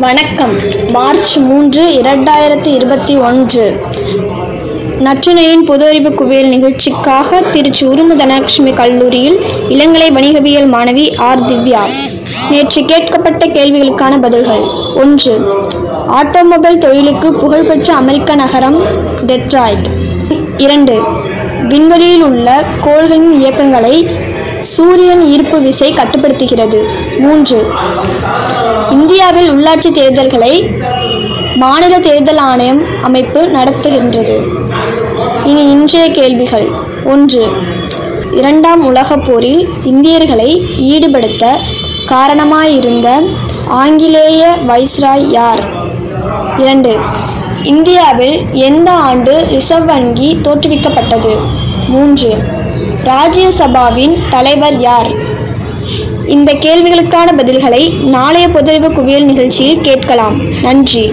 வணக்கம். மார்ச் மூன்று இரண்டாயிரத்தி இருபத்தி ஒன்று. நற்றினையின் பொது அறிவு குவியல் நிகழ்ச்சிக்காக திருச்சி உருமு தனலட்சுமி கல்லூரியில் இளங்கலை வணிகவியல் மாணவி ஆர். திவ்யா. நேற்று கேட்கப்பட்ட கேள்விகளுக்கான பதில்கள். ஒன்று ஆட்டோமொபைல் தொழிலுக்கு புகழ்பெற்ற அமெரிக்க நகரம் டெட்ராய்ட். இரண்டு விண்வெளியில் உள்ள கோள்களின் இயக்கங்களை சூரியன் ஈர்ப்பு விசை கட்டுப்படுத்துகிறது. மூன்று இந்தியாவில் உள்ளாட்சி தேர்தல்களை மாநில தேர்தல் ஆணையம் அமைப்பு நடத்துகின்றது. இனி இன்றைய கேள்விகள். ஒன்று இரண்டாம் உலகப் போரில் இந்தியர்களை ஈடுபடுத்த காரணமாயிருந்த ஆங்கிலேய வைஸ்ராய் யார்? இரண்டு இந்தியாவில் எந்த ஆண்டு ரிசர்வ் வங்கி தோற்றுவிக்கப்பட்டது? மூன்று ராஜ்யசபாவின் தலைவர் யார்? இந்த கேள்விகளுக்கான பதில்களை நாளைய பொதறிவு குவியல் நிகழ்ச்சியில் கேட்கலாம். நன்றி.